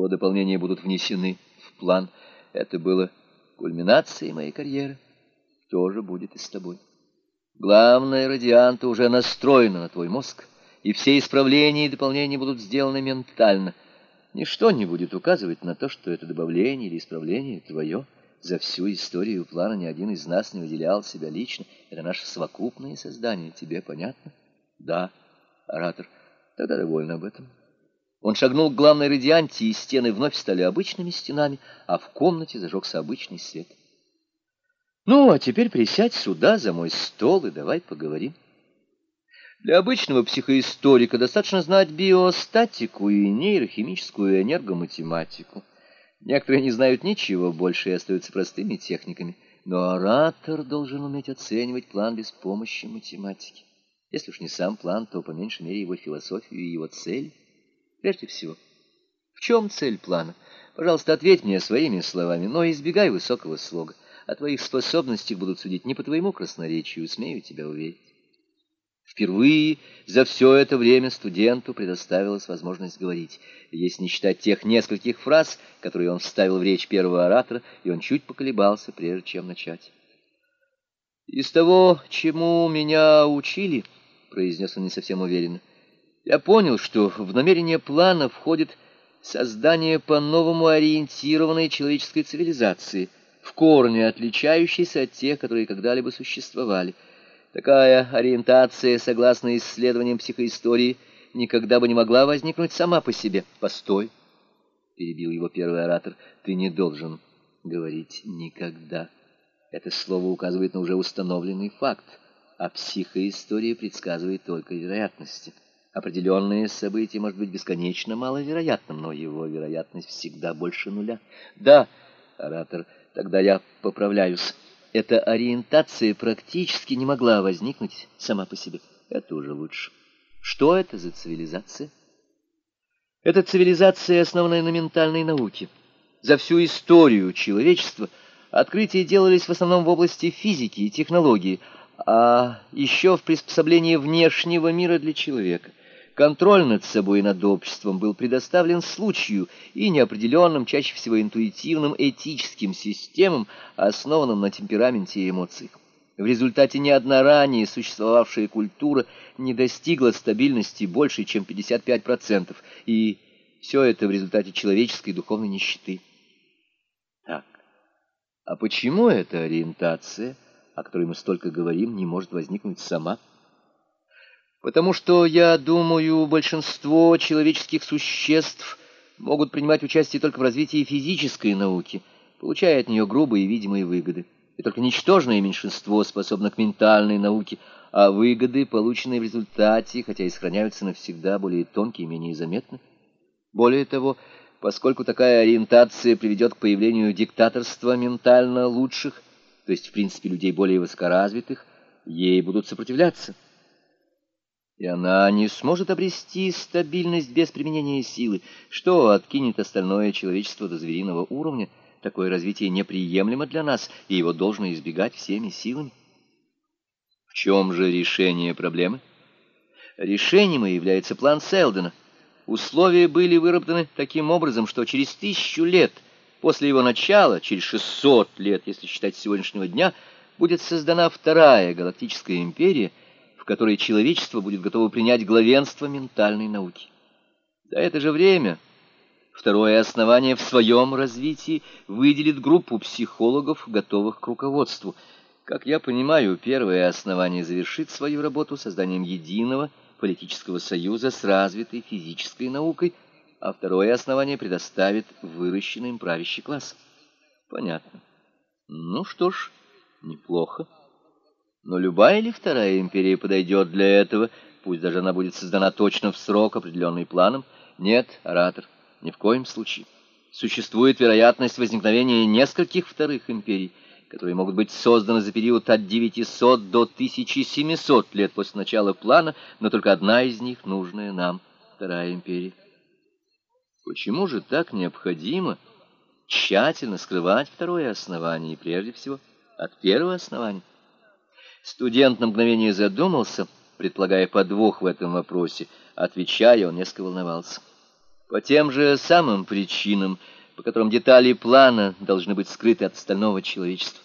Его дополнения будут внесены в план. Это было кульминацией моей карьеры. Тоже будет и с тобой. Главное, радианта уже настроена на твой мозг, и все исправления и дополнения будут сделаны ментально. Ничто не будет указывать на то, что это добавление или исправление твое. За всю историю плана ни один из нас не выделял себя лично. Это наше совокупное создание. Тебе понятно? Да, оратор. Тогда довольна об этом. Он шагнул к главной радианте, и стены вновь стали обычными стенами, а в комнате зажегся обычный свет. Ну, а теперь присядь сюда, за мой стол, и давай поговорим. Для обычного психоисторика достаточно знать биостатику и нейрохимическую энергоматематику. Некоторые не знают ничего больше и остаются простыми техниками. Но оратор должен уметь оценивать план без помощи математики. Если уж не сам план, то по меньшей мере его философию и его цель. Прежде всего, в чем цель плана? Пожалуйста, ответь мне своими словами, но избегай высокого слога. О твоих способностях будут судить не по твоему красноречию, смею тебя уверить. Впервые за все это время студенту предоставилась возможность говорить, если не считать тех нескольких фраз, которые он вставил в речь первого оратора, и он чуть поколебался, прежде чем начать. «Из того, чему меня учили», — произнес он не совсем уверенно, — «я понял, что в намерение плана входит создание по-новому ориентированной человеческой цивилизации, в корне отличающейся от тех, которые когда-либо существовали». Такая ориентация, согласно исследованиям психоистории, никогда бы не могла возникнуть сама по себе. Постой, перебил его первый оратор, ты не должен говорить никогда. Это слово указывает на уже установленный факт, а психоистория предсказывает только вероятности. Определенное событие может быть бесконечно маловероятным, но его вероятность всегда больше нуля. Да, оратор, тогда я поправляюсь эта ориентация практически не могла возникнуть сама по себе. Это уже лучше. Что это за цивилизация? Это цивилизация, основанная на ментальной науке. За всю историю человечества открытия делались в основном в области физики и технологии, а еще в приспособлении внешнего мира для человека. Контроль над собой и над обществом был предоставлен случаю и неопределенным, чаще всего интуитивным этическим системам, основанным на темпераменте и эмоциях. В результате ни одна ранее существовавшая культура не достигла стабильности больше, чем 55%, и все это в результате человеческой духовной нищеты. Так, а почему эта ориентация, о которой мы столько говорим, не может возникнуть сама? Потому что, я думаю, большинство человеческих существ могут принимать участие только в развитии физической науки, получая от нее грубые видимые выгоды. И только ничтожное меньшинство способно к ментальной науке, а выгоды, полученные в результате, хотя и сохраняются навсегда, более тонкие и менее заметны. Более того, поскольку такая ориентация приведет к появлению диктаторства ментально лучших, то есть, в принципе, людей более высокоразвитых, ей будут сопротивляться и она не сможет обрести стабильность без применения силы, что откинет остальное человечество до звериного уровня. Такое развитие неприемлемо для нас, и его должно избегать всеми силами. В чем же решение проблемы? Решением является план Селдена. Условия были выработаны таким образом, что через тысячу лет после его начала, через 600 лет, если считать сегодняшнего дня, будет создана вторая галактическая империя, в которой человечество будет готово принять главенство ментальной науки. За это же время второе основание в своем развитии выделит группу психологов, готовых к руководству. Как я понимаю, первое основание завершит свою работу созданием единого политического союза с развитой физической наукой, а второе основание предоставит выращенный им правящий класс. Понятно. Ну что ж, неплохо. Но любая ли вторая империя подойдет для этого, пусть даже она будет создана точно в срок, определенный планом? Нет, оратор, ни в коем случае. Существует вероятность возникновения нескольких вторых империй, которые могут быть созданы за период от 900 до 1700 лет после начала плана, но только одна из них нужная нам, вторая империя. Почему же так необходимо тщательно скрывать второе основание и прежде всего от первого основания? Студент на мгновение задумался, предполагая подвох в этом вопросе. Отвечая, он несколько волновался. По тем же самым причинам, по которым детали плана должны быть скрыты от остального человечества.